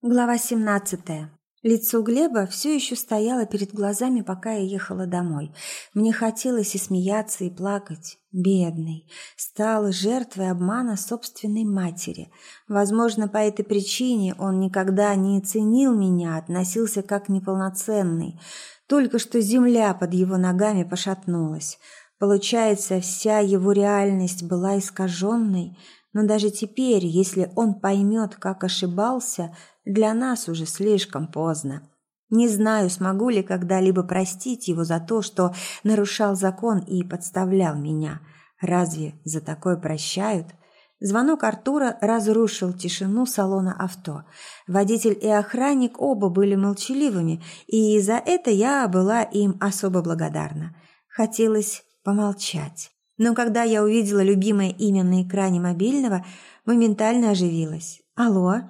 Глава 17. Лицо Глеба все еще стояло перед глазами, пока я ехала домой. Мне хотелось и смеяться, и плакать. Бедный. Стал жертвой обмана собственной матери. Возможно, по этой причине он никогда не ценил меня, относился как неполноценный. Только что земля под его ногами пошатнулась. Получается, вся его реальность была искаженной. Но даже теперь, если он поймет, как ошибался, для нас уже слишком поздно. Не знаю, смогу ли когда-либо простить его за то, что нарушал закон и подставлял меня. Разве за такое прощают? Звонок Артура разрушил тишину салона авто. Водитель и охранник оба были молчаливыми, и за это я была им особо благодарна. Хотелось помолчать. Но когда я увидела любимое имя на экране мобильного, моментально оживилась. «Алло?»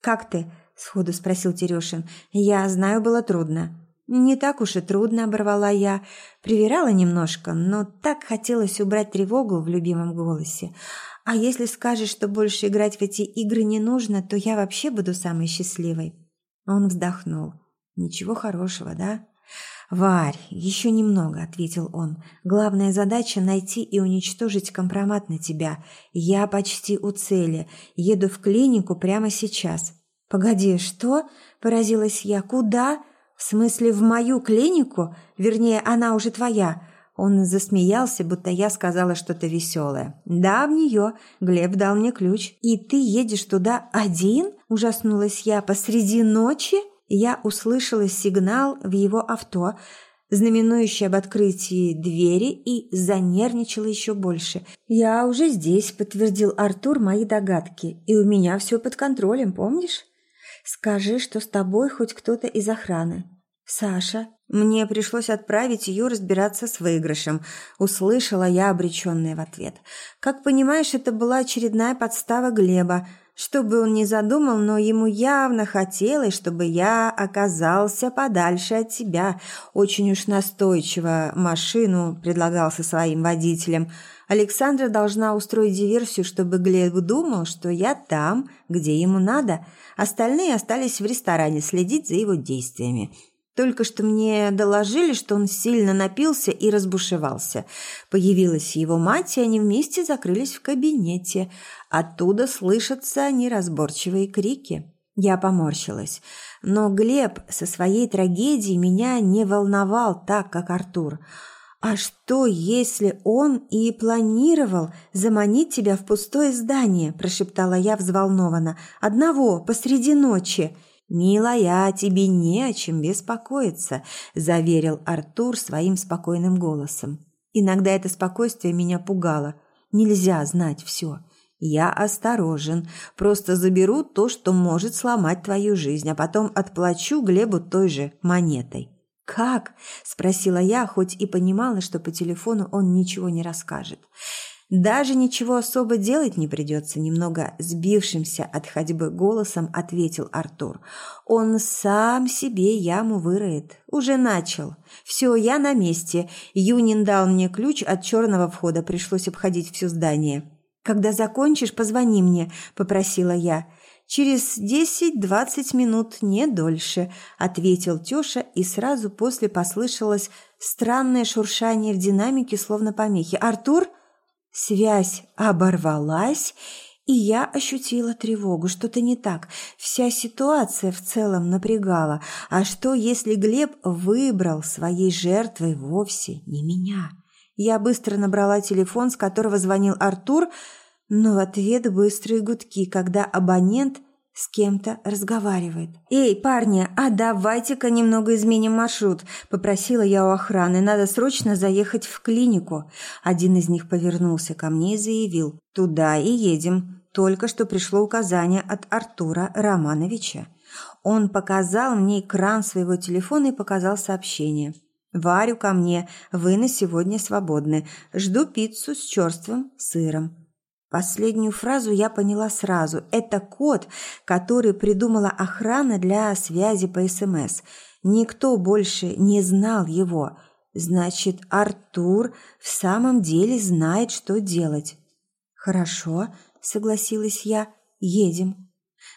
«Как ты?» – сходу спросил Терешин. «Я знаю, было трудно». «Не так уж и трудно», – оборвала я. Привирала немножко, но так хотелось убрать тревогу в любимом голосе. «А если скажешь, что больше играть в эти игры не нужно, то я вообще буду самой счастливой». Он вздохнул. «Ничего хорошего, да?» «Варь, еще немного», — ответил он. «Главная задача — найти и уничтожить компромат на тебя. Я почти у цели. Еду в клинику прямо сейчас». «Погоди, что?» – поразилась я. «Куда?» «В смысле, в мою клинику? Вернее, она уже твоя». Он засмеялся, будто я сказала что-то веселое. «Да, в нее. Глеб дал мне ключ. И ты едешь туда один?» – ужаснулась я. «Посреди ночи?» Я услышала сигнал в его авто, знаменующий об открытии двери, и занервничала еще больше. «Я уже здесь», — подтвердил Артур мои догадки, «и у меня все под контролем, помнишь?» «Скажи, что с тобой хоть кто-то из охраны». «Саша». Мне пришлось отправить ее разбираться с выигрышем. Услышала я обреченная в ответ. «Как понимаешь, это была очередная подстава Глеба». Что бы он ни задумал, но ему явно хотелось, чтобы я оказался подальше от тебя. Очень уж настойчиво машину предлагал со своим водителем. Александра должна устроить диверсию, чтобы Глеб думал, что я там, где ему надо. Остальные остались в ресторане следить за его действиями. Только что мне доложили, что он сильно напился и разбушевался. Появилась его мать, и они вместе закрылись в кабинете. Оттуда слышатся неразборчивые крики. Я поморщилась. Но Глеб со своей трагедией меня не волновал так, как Артур. «А что, если он и планировал заманить тебя в пустое здание?» – прошептала я взволнованно. «Одного, посреди ночи». «Милая, тебе не о чем беспокоиться», – заверил Артур своим спокойным голосом. Иногда это спокойствие меня пугало. Нельзя знать все. Я осторожен, просто заберу то, что может сломать твою жизнь, а потом отплачу Глебу той же монетой. «Как?» – спросила я, хоть и понимала, что по телефону он ничего не расскажет. Даже ничего особо делать не придется, немного сбившимся от ходьбы голосом ответил Артур. Он сам себе яму выроет. Уже начал. Все, я на месте. Юнин дал мне ключ от черного входа, пришлось обходить все здание. Когда закончишь, позвони мне, попросила я. «Через десять-двадцать минут, не дольше», – ответил Тёша, и сразу после послышалось странное шуршание в динамике, словно помехи. «Артур?» Связь оборвалась, и я ощутила тревогу. Что-то не так. Вся ситуация в целом напрягала. А что, если Глеб выбрал своей жертвой вовсе не меня? Я быстро набрала телефон, с которого звонил Артур, но в ответ быстрые гудки, когда абонент с кем-то разговаривает. «Эй, парни, а давайте-ка немного изменим маршрут», – попросила я у охраны. «Надо срочно заехать в клинику». Один из них повернулся ко мне и заявил. «Туда и едем. Только что пришло указание от Артура Романовича». Он показал мне экран своего телефона и показал сообщение. «Варю ко мне. Вы на сегодня свободны. Жду пиццу с черствым сыром». Последнюю фразу я поняла сразу. Это код, который придумала охрана для связи по СМС. Никто больше не знал его. Значит, Артур в самом деле знает, что делать. «Хорошо», — согласилась я, — «едем».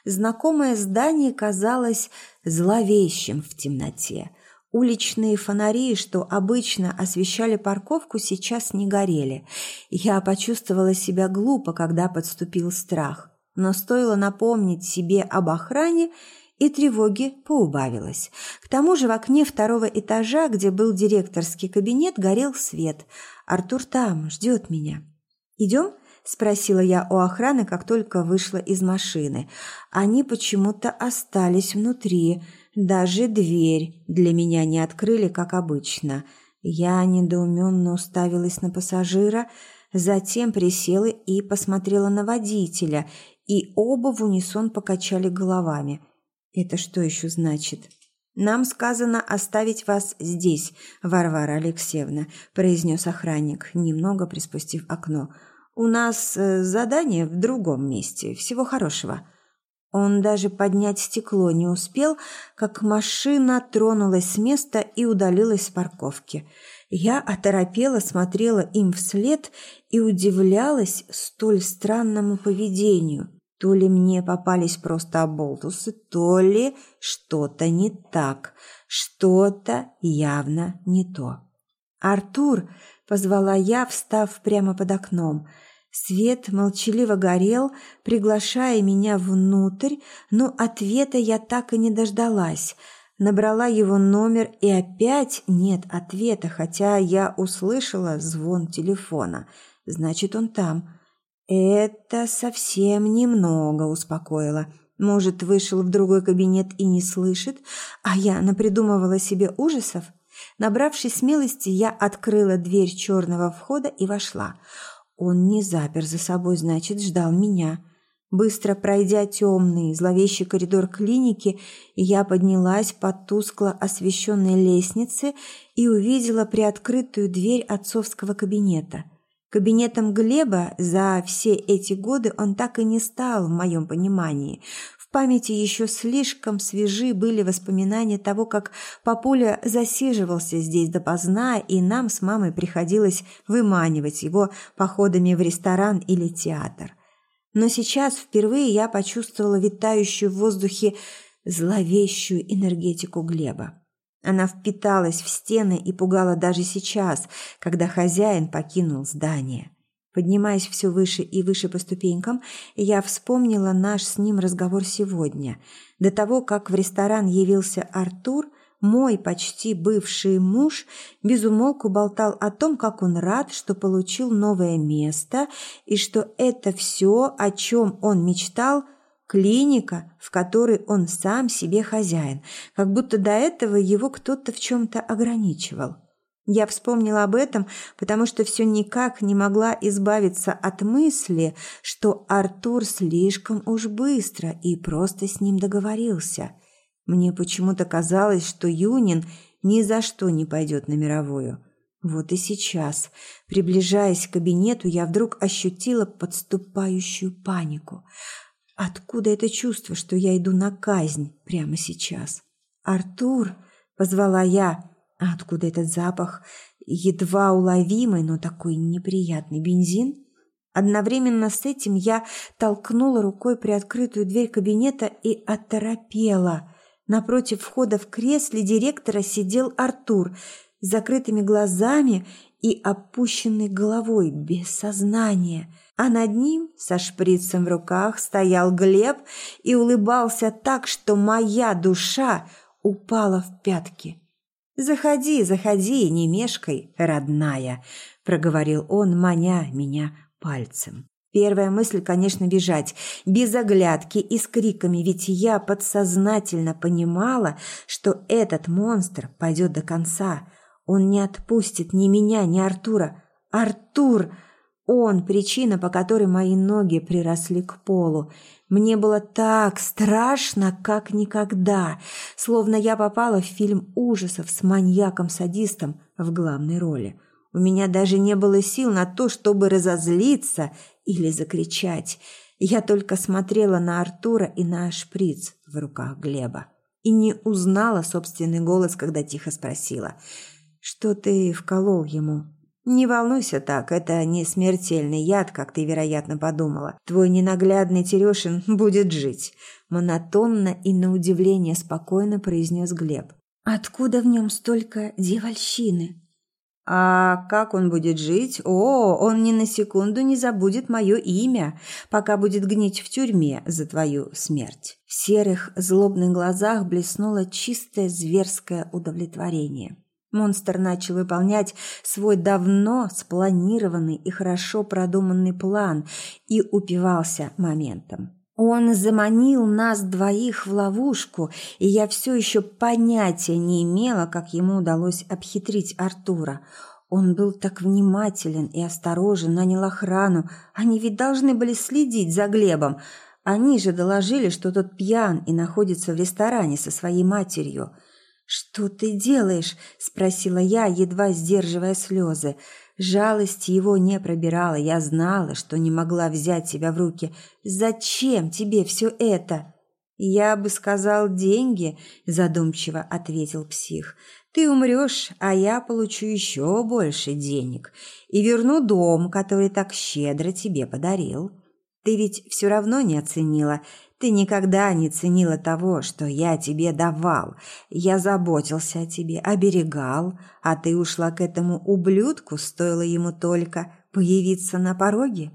Знакомое здание казалось зловещим в темноте. Уличные фонари, что обычно освещали парковку, сейчас не горели. Я почувствовала себя глупо, когда подступил страх. Но стоило напомнить себе об охране, и тревоги поубавилось. К тому же в окне второго этажа, где был директорский кабинет, горел свет. Артур там, ждет меня. «Идем?» – спросила я у охраны, как только вышла из машины. Они почему-то остались внутри. Даже дверь для меня не открыли, как обычно. Я недоуменно уставилась на пассажира, затем присела и посмотрела на водителя, и оба в унисон покачали головами. «Это что еще значит?» «Нам сказано оставить вас здесь, Варвара Алексеевна», – произнес охранник, немного приспустив окно. «У нас э, задание в другом месте. Всего хорошего». Он даже поднять стекло не успел, как машина тронулась с места и удалилась с парковки. Я оторопела смотрела им вслед и удивлялась столь странному поведению. То ли мне попались просто оболтусы, то ли что-то не так, что-то явно не то. «Артур!» – позвала я, встав прямо под окном – Свет молчаливо горел, приглашая меня внутрь, но ответа я так и не дождалась. Набрала его номер, и опять нет ответа, хотя я услышала звон телефона. Значит, он там. Это совсем немного успокоило. Может, вышел в другой кабинет и не слышит, а я напридумывала себе ужасов? Набравшись смелости, я открыла дверь черного входа и вошла. Он не запер за собой, значит, ждал меня. Быстро пройдя темный, зловещий коридор клиники, я поднялась по тускло освещенной лестнице и увидела приоткрытую дверь отцовского кабинета. Кабинетом Глеба за все эти годы он так и не стал, в моем понимании. Памяти еще слишком свежи были воспоминания того, как папуля засиживался здесь допоздна, и нам с мамой приходилось выманивать его походами в ресторан или театр. Но сейчас впервые я почувствовала витающую в воздухе зловещую энергетику Глеба. Она впиталась в стены и пугала даже сейчас, когда хозяин покинул здание. Поднимаясь все выше и выше по ступенькам, я вспомнила наш с ним разговор сегодня. До того, как в ресторан явился Артур, мой почти бывший муж безумолку болтал о том, как он рад, что получил новое место, и что это все, о чем он мечтал, клиника, в которой он сам себе хозяин, как будто до этого его кто-то в чем-то ограничивал. Я вспомнила об этом, потому что все никак не могла избавиться от мысли, что Артур слишком уж быстро и просто с ним договорился. Мне почему-то казалось, что Юнин ни за что не пойдет на мировую. Вот и сейчас, приближаясь к кабинету, я вдруг ощутила подступающую панику. Откуда это чувство, что я иду на казнь прямо сейчас? «Артур!» – позвала я – а откуда этот запах? Едва уловимый, но такой неприятный бензин? Одновременно с этим я толкнула рукой приоткрытую дверь кабинета и оторопела. Напротив входа в кресле директора сидел Артур с закрытыми глазами и опущенной головой, без сознания. А над ним, со шприцем в руках, стоял Глеб и улыбался так, что моя душа упала в пятки. «Заходи, заходи, не мешкай, родная», – проговорил он, маня меня пальцем. Первая мысль, конечно, бежать, без оглядки и с криками, ведь я подсознательно понимала, что этот монстр пойдет до конца. Он не отпустит ни меня, ни Артура. Артур! Он – причина, по которой мои ноги приросли к полу. Мне было так страшно, как никогда, словно я попала в фильм ужасов с маньяком-садистом в главной роли. У меня даже не было сил на то, чтобы разозлиться или закричать. Я только смотрела на Артура и на шприц в руках Глеба. И не узнала собственный голос, когда тихо спросила, «Что ты вколол ему?» Не волнуйся так, это не смертельный яд, как ты, вероятно, подумала. Твой ненаглядный Терешин будет жить. Монотонно и на удивление спокойно произнес Глеб. Откуда в нем столько девальщины? А как он будет жить? О, он ни на секунду не забудет мое имя, пока будет гнить в тюрьме за твою смерть. В серых злобных глазах блеснуло чистое зверское удовлетворение. Монстр начал выполнять свой давно спланированный и хорошо продуманный план и упивался моментом. Он заманил нас двоих в ловушку, и я все еще понятия не имела, как ему удалось обхитрить Артура. Он был так внимателен и осторожен, нанял охрану. Они ведь должны были следить за Глебом. Они же доложили, что тот пьян и находится в ресторане со своей матерью – «Что ты делаешь?» – спросила я, едва сдерживая слезы. Жалость его не пробирала, я знала, что не могла взять себя в руки. «Зачем тебе все это?» «Я бы сказал, деньги», – задумчиво ответил псих. «Ты умрешь, а я получу еще больше денег и верну дом, который так щедро тебе подарил. Ты ведь все равно не оценила, ты никогда не ценила того, что я тебе давал. Я заботился о тебе, оберегал, а ты ушла к этому ублюдку, стоило ему только появиться на пороге.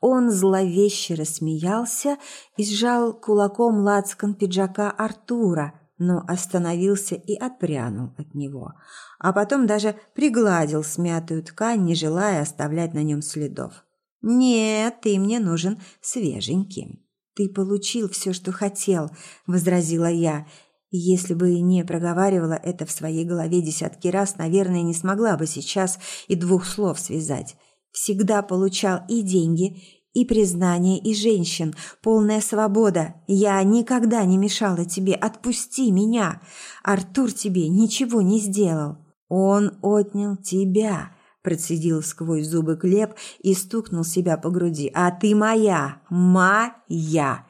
Он зловеще рассмеялся и сжал кулаком лацкан пиджака Артура, но остановился и отпрянул от него, а потом даже пригладил смятую ткань, не желая оставлять на нем следов. «Нет, ты мне нужен свеженьким». «Ты получил все, что хотел», – возразила я. если бы не проговаривала это в своей голове десятки раз, наверное, не смогла бы сейчас и двух слов связать. Всегда получал и деньги, и признание, и женщин, полная свобода. Я никогда не мешала тебе, отпусти меня. Артур тебе ничего не сделал. Он отнял тебя, Процедил сквозь зубы Глеб и стукнул себя по груди. «А ты моя! Моя!»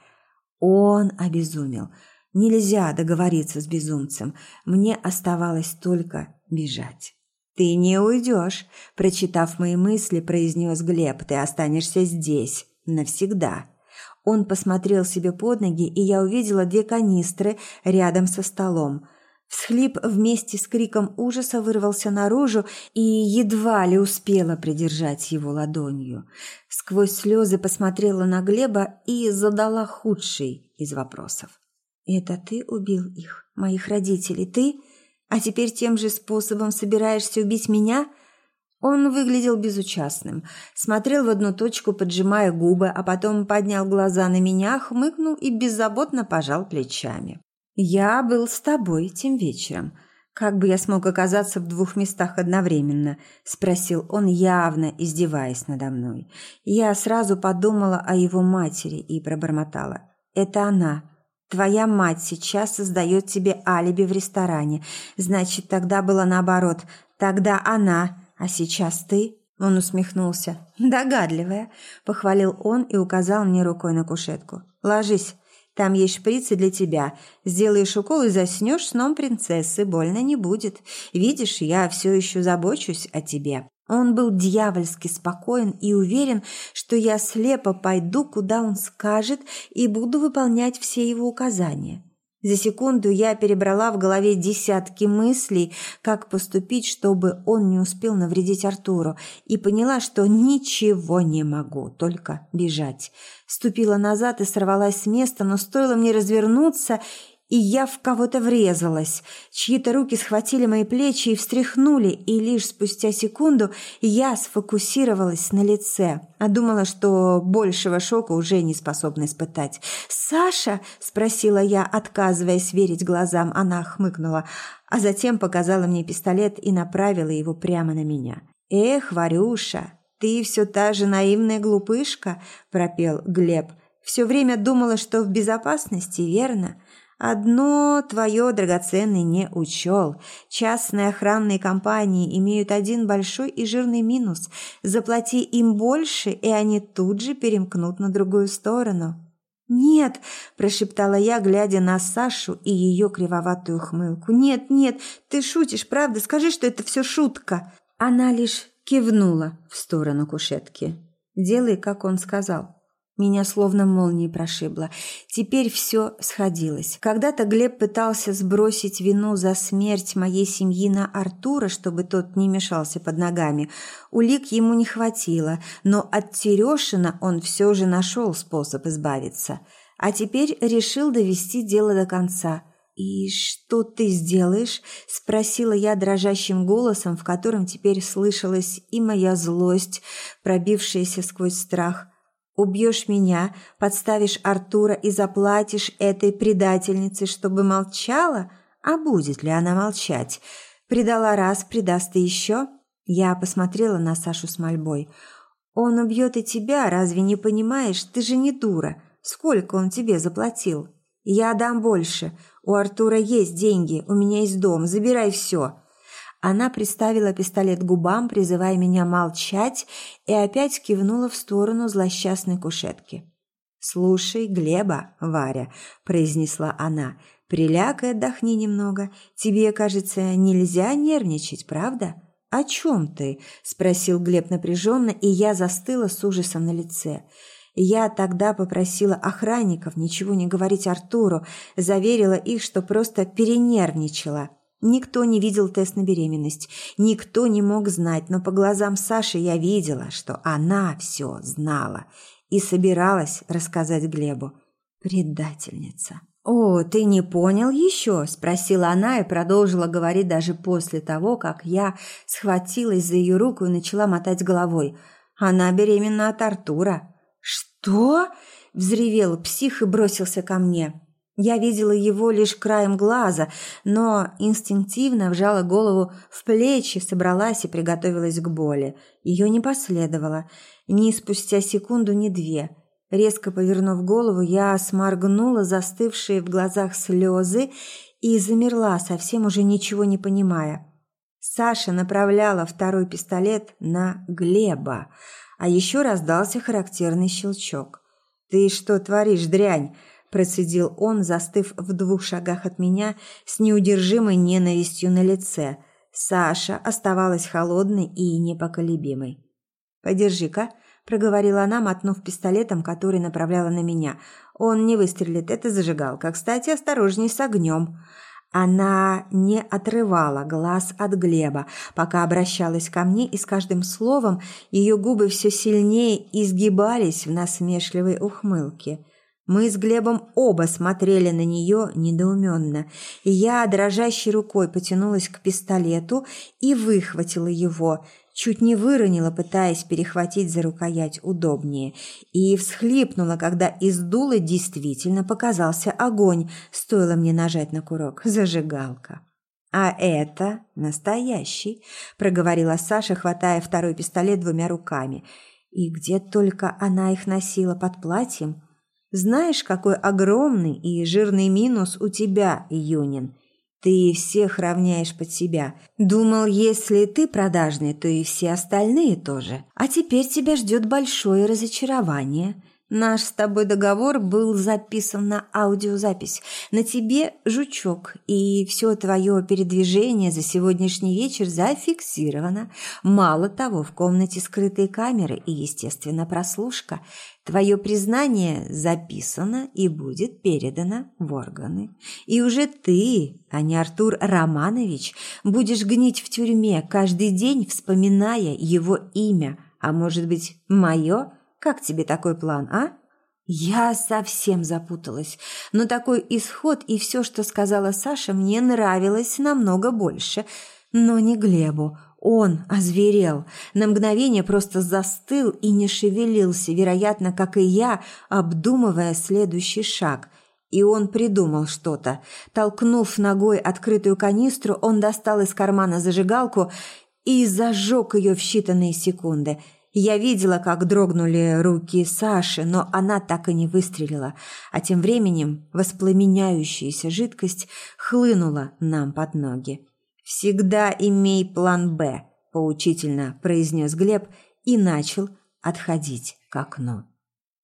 Он обезумел. Нельзя договориться с безумцем. Мне оставалось только бежать. «Ты не уйдешь», – прочитав мои мысли, произнес Глеб. «Ты останешься здесь. Навсегда». Он посмотрел себе под ноги, и я увидела две канистры рядом со столом – Всхлип вместе с криком ужаса вырвался наружу и едва ли успела придержать его ладонью. Сквозь слезы посмотрела на Глеба и задала худший из вопросов. «Это ты убил их, моих родителей, ты? А теперь тем же способом собираешься убить меня?» Он выглядел безучастным, смотрел в одну точку, поджимая губы, а потом поднял глаза на меня, хмыкнул и беззаботно пожал плечами. «Я был с тобой тем вечером. Как бы я смог оказаться в двух местах одновременно?» – спросил он, явно издеваясь надо мной. Я сразу подумала о его матери и пробормотала. «Это она. Твоя мать сейчас создает тебе алиби в ресторане. Значит, тогда было наоборот. Тогда она, а сейчас ты?» Он усмехнулся. «Догадливая», – похвалил он и указал мне рукой на кушетку. «Ложись». Там есть шприцы для тебя. Сделаешь укол и заснешь сном принцессы, больно не будет. Видишь, я все еще забочусь о тебе». Он был дьявольски спокоен и уверен, что я слепо пойду, куда он скажет, и буду выполнять все его указания. За секунду я перебрала в голове десятки мыслей, как поступить, чтобы он не успел навредить Артуру, и поняла, что ничего не могу, только бежать. Ступила назад и сорвалась с места, но стоило мне развернуться, и я в кого-то врезалась. Чьи-то руки схватили мои плечи и встряхнули, и лишь спустя секунду я сфокусировалась на лице, а думала, что большего шока уже не способна испытать. «Саша?» – спросила я, отказываясь верить глазам. Она хмыкнула, а затем показала мне пистолет и направила его прямо на меня. «Эх, Варюша, ты все та же наивная глупышка», – пропел Глеб. «Все время думала, что в безопасности, верно?» Одно твое драгоценный не учел. Частные охранные компании имеют один большой и жирный минус. Заплати им больше, и они тут же перемкнут на другую сторону. «Нет», – прошептала я, глядя на Сашу и ее кривоватую хмылку. «Нет, нет, ты шутишь, правда? Скажи, что это все шутка». Она лишь кивнула в сторону кушетки. «Делай, как он сказал». Меня словно молнией прошибло. Теперь все сходилось. Когда-то Глеб пытался сбросить вину за смерть моей семьи на Артура, чтобы тот не мешался под ногами. Улик ему не хватило, но от Терешина он все же нашел способ избавиться. А теперь решил довести дело до конца. «И что ты сделаешь?» – спросила я дрожащим голосом, в котором теперь слышалась и моя злость, пробившаяся сквозь страх – Убьешь меня, подставишь Артура и заплатишь этой предательнице, чтобы молчала? А будет ли она молчать? Предала раз, предаст и еще? Я посмотрела на Сашу с мольбой. Он убьет и тебя, разве не понимаешь? Ты же не дура. Сколько он тебе заплатил? Я дам больше. У Артура есть деньги, у меня есть дом, забирай все. Она приставила пистолет к губам, призывая меня молчать, и опять кивнула в сторону злосчастной кушетки. «Слушай Глеба, Варя», – произнесла она, – «приляг и отдохни немного. Тебе, кажется, нельзя нервничать, правда?» «О чем ты?» – спросил Глеб напряженно, и я застыла с ужасом на лице. Я тогда попросила охранников ничего не говорить Артуру, заверила их, что просто перенервничала. Никто не видел тест на беременность, никто не мог знать, но по глазам Саши я видела, что она все знала и собиралась рассказать Глебу. Предательница. «О, ты не понял еще?» – спросила она и продолжила говорить даже после того, как я схватилась за ее руку и начала мотать головой. «Она беременна от Артура». «Что?» – взревел псих и бросился ко мне. Я видела его лишь краем глаза, но инстинктивно вжала голову в плечи, собралась и приготовилась к боли. Ее не последовало. Ни спустя секунду, ни две. Резко повернув голову, я сморгнула застывшие в глазах слезы и замерла, совсем уже ничего не понимая. Саша направляла второй пистолет на Глеба, а еще раздался характерный щелчок. «Ты что творишь, дрянь?» Процедил он, застыв в двух шагах от меня с неудержимой ненавистью на лице. Саша оставалась холодной и непоколебимой. «Подержи-ка», – проговорила она, мотнув пистолетом, который направляла на меня. «Он не выстрелит, это зажигалка. Кстати, осторожней с огнем». Она не отрывала глаз от Глеба, пока обращалась ко мне, и с каждым словом ее губы все сильнее изгибались в насмешливой ухмылке. Мы с Глебом оба смотрели на нее недоуменно. И я дрожащей рукой потянулась к пистолету и выхватила его, чуть не выронила, пытаясь перехватить за рукоять удобнее, и всхлипнула, когда из дула действительно показался огонь, стоило мне нажать на курок. Зажигалка. «А это настоящий», – проговорила Саша, хватая второй пистолет двумя руками. И где только она их носила под платьем – знаешь, какой огромный и жирный минус у тебя, Юнин? Ты всех равняешь под себя. Думал, если ты продажный, то и все остальные тоже. А теперь тебя ждет большое разочарование. Наш с тобой договор был записан на аудиозапись. На тебе жучок, и все твое передвижение за сегодняшний вечер зафиксировано. Мало того, в комнате скрытые камеры и, естественно, прослушка. Твое признание записано и будет передано в органы. И уже ты, а не Артур Романович, будешь гнить в тюрьме каждый день, вспоминая его имя, а может быть, мое – как тебе такой план, а?» Я совсем запуталась, но такой исход и все, что сказала Саша, мне нравилось намного больше. Но не Глебу. Он озверел, на мгновение просто застыл и не шевелился, вероятно, как и я, обдумывая следующий шаг. И он придумал что-то. Толкнув ногой открытую канистру, он достал из кармана зажигалку и зажег ее в считанные секунды – я видела, как дрогнули руки Саши, но она так и не выстрелила, а тем временем воспламеняющаяся жидкость хлынула нам под ноги. «Всегда имей план «Б», – поучительно произнес Глеб и начал отходить к окну.